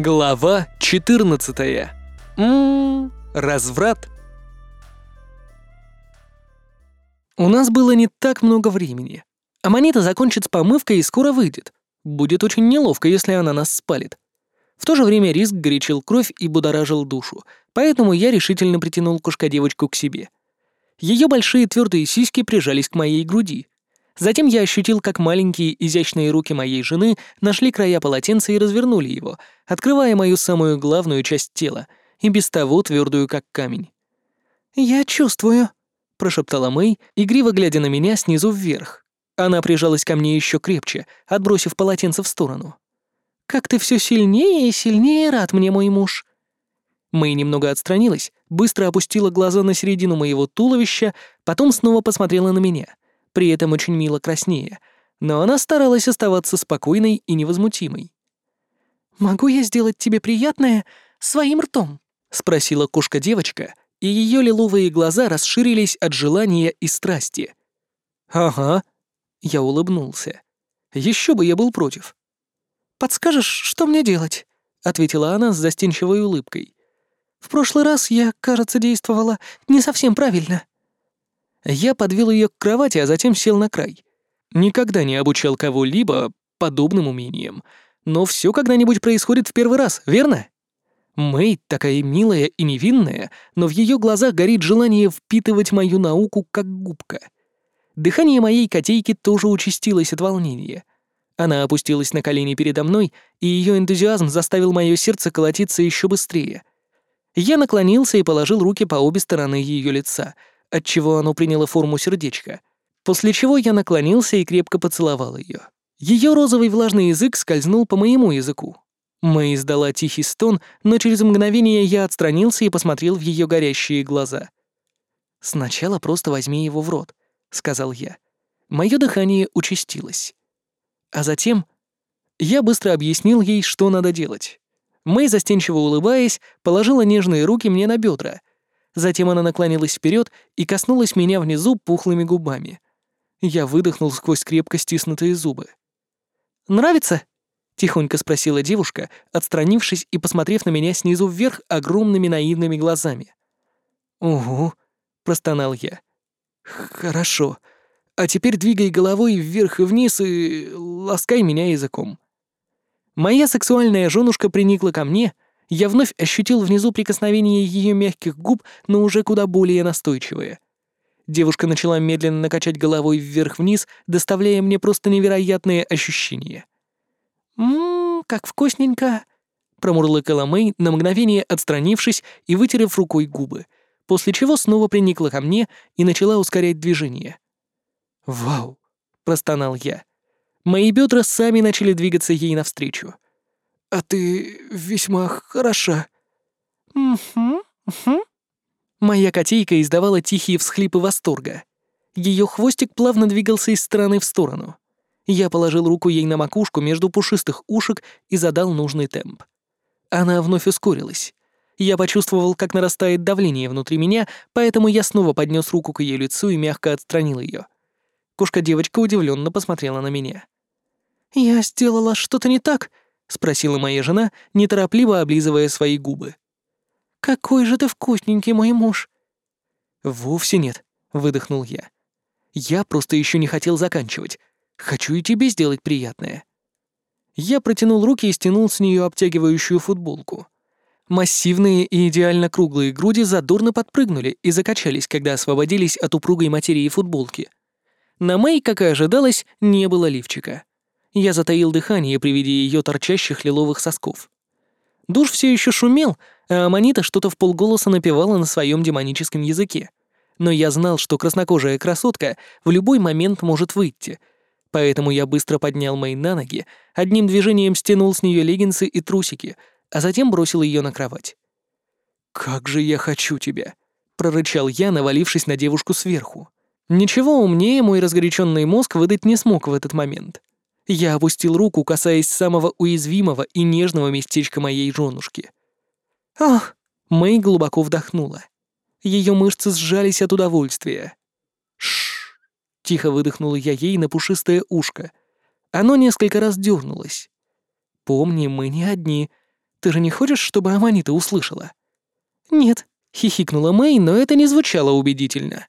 Глава 14. Ммм, разврат. У нас было не так много времени. Аманита закончит с помывкой и скоро выйдет. Будет очень неловко, если она нас спалит. В то же время риск горячил кровь и будоражил душу, поэтому я решительно притянул кошка-девочку к себе. Ее большие твердые сиськи прижались к моей груди. Затем я ощутил, как маленькие изящные руки моей жены нашли края полотенца и развернули его, открывая мою самую главную часть тела, и без того твердую, как камень. «Я чувствую», — прошептала Мэй, игриво глядя на меня снизу вверх. Она прижалась ко мне еще крепче, отбросив полотенце в сторону. «Как ты все сильнее и сильнее рад мне, мой муж!» Мэй немного отстранилась, быстро опустила глаза на середину моего туловища, потом снова посмотрела на меня — при этом очень мило краснее, но она старалась оставаться спокойной и невозмутимой. «Могу я сделать тебе приятное своим ртом?» — спросила кошка-девочка, и ее лиловые глаза расширились от желания и страсти. «Ага», — я улыбнулся. Еще бы я был против. «Подскажешь, что мне делать?» — ответила она с застенчивой улыбкой. «В прошлый раз я, кажется, действовала не совсем правильно». Я подвел ее к кровати, а затем сел на край. Никогда не обучал кого-либо подобным умениям, но все когда-нибудь происходит в первый раз, верно? Мэй такая милая и невинная, но в ее глазах горит желание впитывать мою науку как губка. Дыхание моей котейки тоже участилось от волнения. Она опустилась на колени передо мной, и ее энтузиазм заставил мое сердце колотиться еще быстрее. Я наклонился и положил руки по обе стороны ее лица — отчего оно приняло форму сердечка, после чего я наклонился и крепко поцеловал ее. Ее розовый влажный язык скользнул по моему языку. Мэй издала тихий стон, но через мгновение я отстранился и посмотрел в ее горящие глаза. «Сначала просто возьми его в рот», — сказал я. Мое дыхание участилось. А затем я быстро объяснил ей, что надо делать. Мэй, застенчиво улыбаясь, положила нежные руки мне на бедра, Затем она наклонилась вперед и коснулась меня внизу пухлыми губами. Я выдохнул сквозь крепко стиснутые зубы. «Нравится?» — тихонько спросила девушка, отстранившись и посмотрев на меня снизу вверх огромными наивными глазами. «Угу», — простонал я. «Хорошо. А теперь двигай головой вверх и вниз и ласкай меня языком». Моя сексуальная женушка приникла ко мне — я вновь ощутил внизу прикосновение ее мягких губ, но уже куда более настойчивые. Девушка начала медленно качать головой вверх-вниз, доставляя мне просто невероятные ощущения. «Ммм, как вкусненько!» — промурлыкала Мэй, на мгновение отстранившись и вытерев рукой губы, после чего снова приникла ко мне и начала ускорять движение. «Вау!» — простонал я. Мои бедра сами начали двигаться ей навстречу. «А ты весьма хороша». «Угу, угу». Моя котейка издавала тихие всхлипы восторга. Ее хвостик плавно двигался из стороны в сторону. Я положил руку ей на макушку между пушистых ушек и задал нужный темп. Она вновь ускорилась. Я почувствовал, как нарастает давление внутри меня, поэтому я снова поднес руку к ее лицу и мягко отстранил ее. Кошка-девочка удивленно посмотрела на меня. «Я сделала что-то не так?» — спросила моя жена, неторопливо облизывая свои губы. «Какой же ты вкусненький, мой муж!» «Вовсе нет», — выдохнул я. «Я просто еще не хотел заканчивать. Хочу и тебе сделать приятное». Я протянул руки и стянул с нее обтягивающую футболку. Массивные и идеально круглые груди задорно подпрыгнули и закачались, когда освободились от упругой материи футболки. На Мэй, как и ожидалось, не было лифчика. Я затаил дыхание при виде ее торчащих лиловых сосков. Душ все еще шумел, а Аманита что-то в полголоса напевала на своем демоническом языке. Но я знал, что краснокожая красотка в любой момент может выйти, поэтому я быстро поднял Мэй на ноги, одним движением стянул с нее леггинсы и трусики, а затем бросил ее на кровать. «Как же я хочу тебя!» — прорычал я, навалившись на девушку сверху. Ничего умнее мой разгоряченный мозг выдать не смог в этот момент. Я опустил руку, касаясь самого уязвимого и нежного местечка моей женушки. «Ах!» — Мэй глубоко вдохнула. Ее мышцы сжались от удовольствия. «Шш!» — тихо выдохнула я ей на пушистое ушко. Оно несколько раз дернулось. «Помни, мы не одни. Ты же не хочешь, чтобы Аманита услышала?» «Нет», — хихикнула Мэй, но это не звучало убедительно.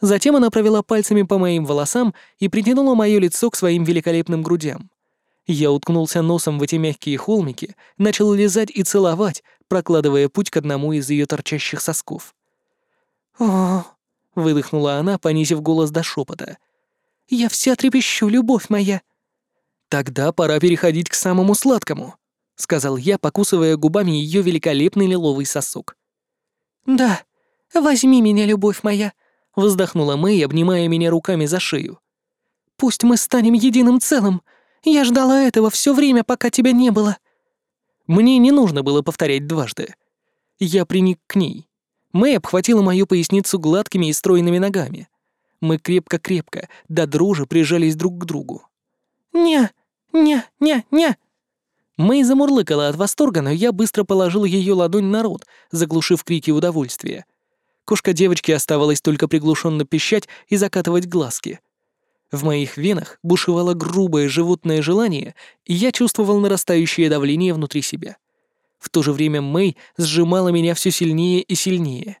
Затем она провела пальцами по моим волосам и притянула мое лицо к своим великолепным грудям. Я уткнулся носом в эти мягкие холмики, начал лизать и целовать, прокладывая путь к одному из ее торчащих сосков. «О!» — выдохнула она, понизив голос до шепота. «Я вся трепещу, любовь моя!» «Тогда пора переходить к самому сладкому», — сказал я, покусывая губами ее великолепный лиловый сосок. «Да, возьми меня, любовь моя», — вздохнула Мэй, обнимая меня руками за шею. «Пусть мы станем единым целым. Я ждала этого все время, пока тебя не было». Мне не нужно было повторять дважды. Я приник к ней. Мэй обхватила мою поясницу гладкими и стройными ногами. Мы крепко-крепко, до дрожи прижались друг к другу. «Не, не, не, не!» Мэй замурлыкала от восторга, но я быстро положил ее ладонь на рот, заглушив крики удовольствия. Кошка девочки оставалась только приглушенно пищать и закатывать глазки. В моих венах бушевало грубое животное желание, и я чувствовал нарастающее давление внутри себя. В то же время Мэй сжимала меня все сильнее и сильнее.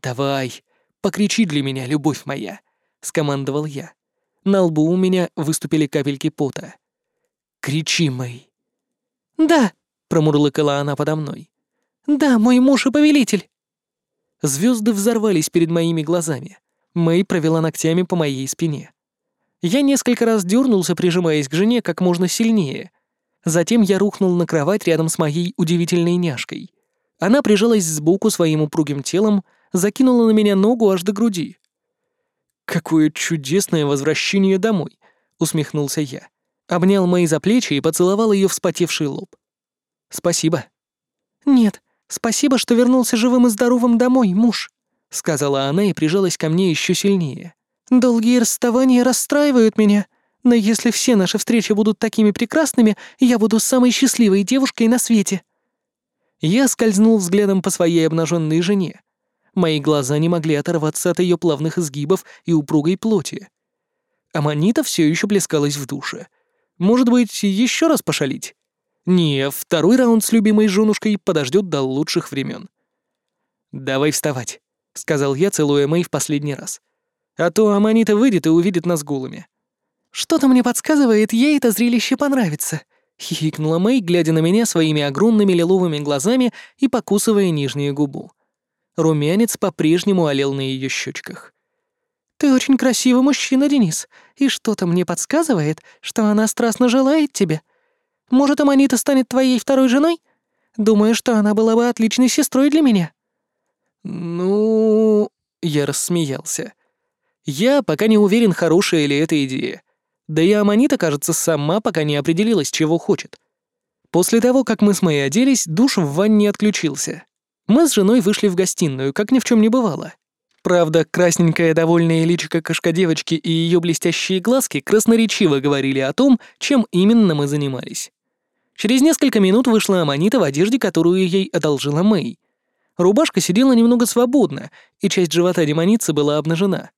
«Давай, покричи для меня, любовь моя», — скомандовал я. На лбу у меня выступили капельки пота. «Кричи, Мэй». «Да», — промурлыкала она подо мной. «Да, мой муж и повелитель». Звезды взорвались перед моими глазами. Мэй провела ногтями по моей спине. Я несколько раз дернулся, прижимаясь к жене как можно сильнее. Затем я рухнул на кровать рядом с моей удивительной няшкой. Она прижалась сбоку своим упругим телом, закинула на меня ногу аж до груди. «Какое чудесное возвращение домой!» — усмехнулся я. Обнял Мэй за плечи и поцеловал ее вспотевший лоб. «Спасибо». «Нет, спасибо, что вернулся живым и здоровым домой, муж», — сказала она и прижалась ко мне еще сильнее. Долгие расставания расстраивают меня, но если все наши встречи будут такими прекрасными, я буду самой счастливой девушкой на свете». Я скользнул взглядом по своей обнаженной жене. Мои глаза не могли оторваться от ее плавных изгибов и упругой плоти. Аманита все еще плескалась в душе. Может быть, еще раз пошалить? Не, второй раунд с любимой женушкой подождет до лучших времен. «Давай вставать», — сказал я, целуя Мэй в последний раз. А то Аманита выйдет и увидит нас голыми. «Что-то мне подсказывает, ей это зрелище понравится», — хихикнула Мэй, глядя на меня своими огромными лиловыми глазами и покусывая нижнюю губу. Румянец по-прежнему олел на ее щечках. «Ты очень красивый мужчина, Денис, и что-то мне подсказывает, что она страстно желает тебя. Может, Аманита станет твоей второй женой? Думаю, что она была бы отличной сестрой для меня». «Ну...» — я рассмеялся. Я пока не уверен, хорошая ли эта идея. Да и Аманита, кажется, сама пока не определилась, чего хочет. После того, как мы с Мэй оделись, душ в ванне отключился. Мы с женой вышли в гостиную, как ни в чем не бывало. Правда, красненькая довольная личико кошка-девочки и ее блестящие глазки красноречиво говорили о том, чем именно мы занимались. Через несколько минут вышла Аманита в одежде, которую ей одолжила Мэй. Рубашка сидела немного свободно, и часть живота демоницы была обнажена.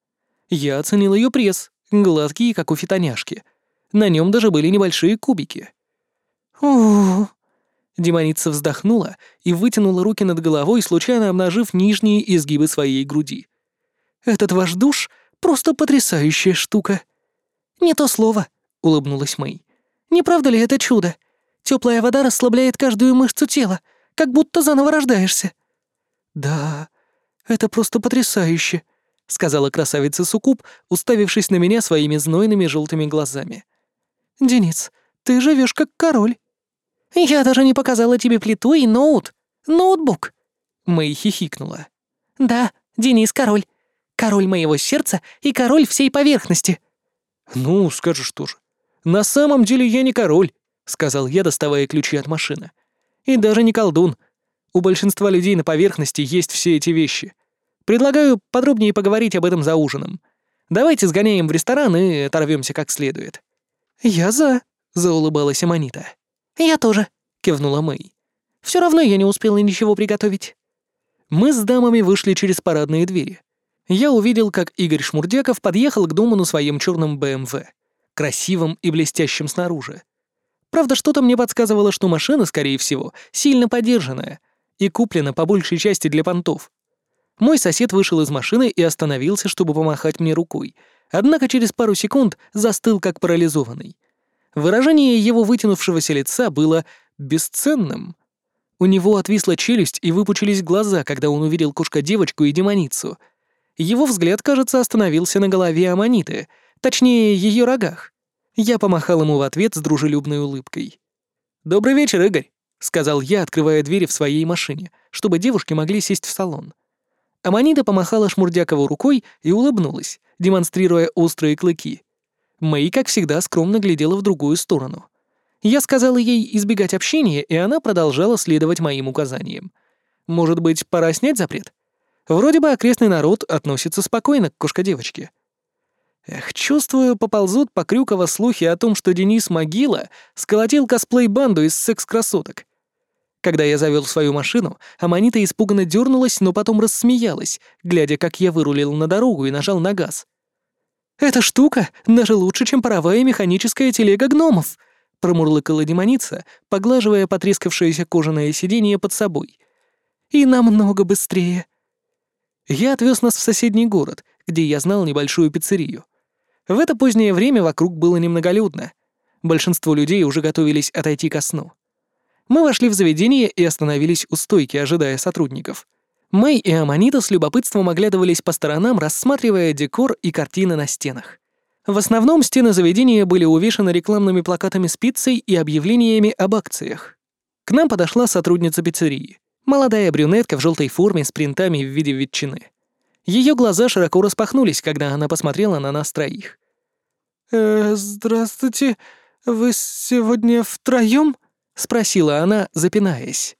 Я оценил ее пресс, гладкий, как у фитоняшки. На нем даже были небольшие кубики. о Демоница вздохнула и вытянула руки над головой, случайно обнажив нижние изгибы своей груди. «Этот ваш душ — просто потрясающая штука». «Не то слово», — улыбнулась Мэй. «Не правда ли это чудо? Теплая вода расслабляет каждую мышцу тела, как будто заново рождаешься». «Да, это просто потрясающе», сказала красавица Сукуб, уставившись на меня своими знойными желтыми глазами. «Денис, ты живешь как король». «Я даже не показала тебе плиту и ноут. Ноутбук». Мэй хихикнула. «Да, Денис король. Король моего сердца и король всей поверхности». «Ну, скажешь тоже. На самом деле я не король», — сказал я, доставая ключи от машины. «И даже не колдун. У большинства людей на поверхности есть все эти вещи. Предлагаю подробнее поговорить об этом за ужином. Давайте сгоняем в ресторан и оторвемся как следует». «Я за», — заулыбалась Аманита. «Я тоже», — кивнула Мэй. Все равно я не успела ничего приготовить». Мы с дамами вышли через парадные двери. Я увидел, как Игорь Шмурдяков подъехал к дому на своем черном БМВ, красивом и блестящем снаружи. Правда, что-то мне подсказывало, что машина, скорее всего, сильно подержанная и куплена по большей части для понтов. Мой сосед вышел из машины и остановился, чтобы помахать мне рукой, однако через пару секунд застыл как парализованный. Выражение его вытянувшегося лица было бесценным. У него отвисла челюсть и выпучились глаза, когда он увидел кошка-девочку и демоницу. Его взгляд, кажется, остановился на голове Аманиты, точнее, ее рогах. Я помахал ему в ответ с дружелюбной улыбкой. «Добрый вечер, Игорь», — сказал я, открывая двери в своей машине, чтобы девушки могли сесть в салон. Аманита помахала Шмурдякову рукой и улыбнулась, демонстрируя острые клыки. Мэй, как всегда, скромно глядела в другую сторону. Я сказала ей избегать общения, и она продолжала следовать моим указаниям. Может быть, пора снять запрет? Вроде бы окрестный народ относится спокойно к кошка-девочке. Эх, чувствую, поползут по Крюково слухи о том, что Денис Могила сколотил косплей-банду из секс-красоток. Когда я завел свою машину, Аманита испуганно дернулась, но потом рассмеялась, глядя, как я вырулил на дорогу и нажал на газ. «Эта штука даже лучше, чем паровая механическая телега гномов», промурлыкала демоница, поглаживая потрескавшееся кожаное сиденье под собой. «И намного быстрее». Я отвез нас в соседний город, где я знал небольшую пиццерию. В это позднее время вокруг было немноголюдно. Большинство людей уже готовились отойти ко сну. Мы вошли в заведение и остановились у стойки, ожидая сотрудников. Мэй и Аманита с любопытством оглядывались по сторонам, рассматривая декор и картины на стенах. В основном стены заведения были увешаны рекламными плакатами с пиццей и объявлениями об акциях. К нам подошла сотрудница пиццерии. Молодая брюнетка в желтой форме с принтами в виде ветчины. Ее глаза широко распахнулись, когда она посмотрела на нас троих. «Э, «Здравствуйте, вы сегодня втроем?» — спросила она, запинаясь.